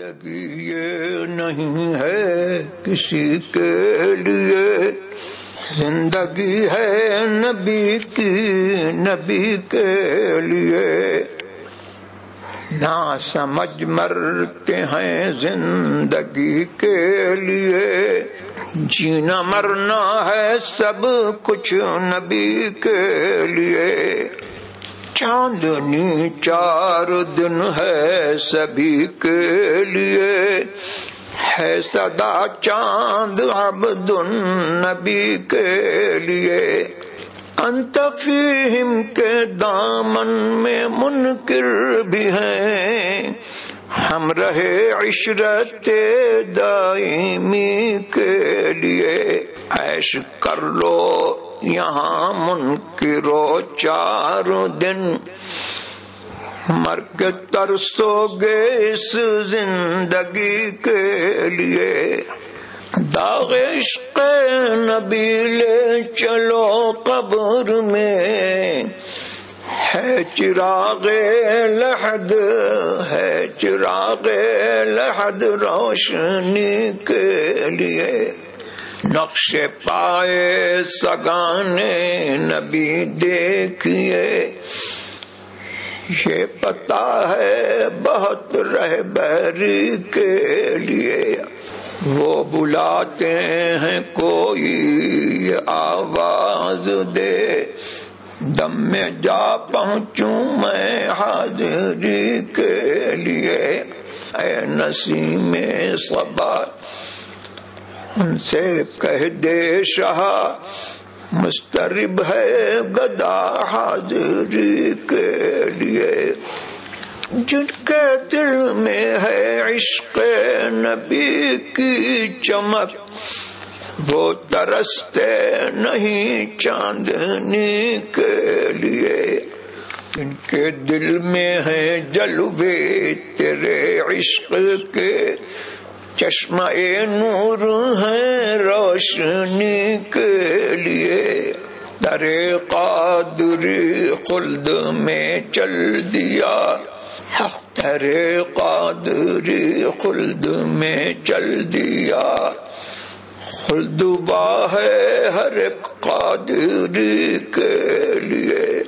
زندگی یہ نہیں ہے کسی کے لیے۔ زندگی ہے نبی کی، نبی کے لیے۔ نہ سمجھ مرتے ہیں زندگی کے لیے۔ جینا مرنا ہے سب کچھ نبی کے لیے۔ چاندنی چار دن ہے سبھی کے لیے۔ ہے صدا چاند عبد النبی کے لیے۔ انتفیم کے دامن میں منکر بھی ہیں۔ ہم رہے عشرت دائمی کے لیے۔ عیش کر لو۔ یہاں منکرو چار دن۔ مر کے ترسو گے اس زندگی کے لیے۔ داغ عشق نبی لے چلو قبر میں۔ ہے چراغ لحد، ہے چراغ لحد روشنی کے لیے۔ نقش پائے سگانے نبی دیکھیے۔ یہ پتا ہے بہت رہ بری کے لیے۔ وہ بلاتے ہیں کوئی آواز دے۔ دم میں جا پہنچوں میں حاضری کے لیے۔ اے نسیم صبا ان سے کہہ دے شاہ، مسترب ہے گدا حاضری کے لیے۔ جن کے دل میں ہے عشق نبی کی چمک، وہ ترستے نہیں چاندنی کے لیے۔ ان کے دل میں ہے جلوے تیرے عشق کے چشمہ نور ہے روشنی کے لیے۔ درے قادری خلد میں چل دیا۔ درے قادری خلد میں چل دیا۔ خلد ہے ہر قادری کے لیے۔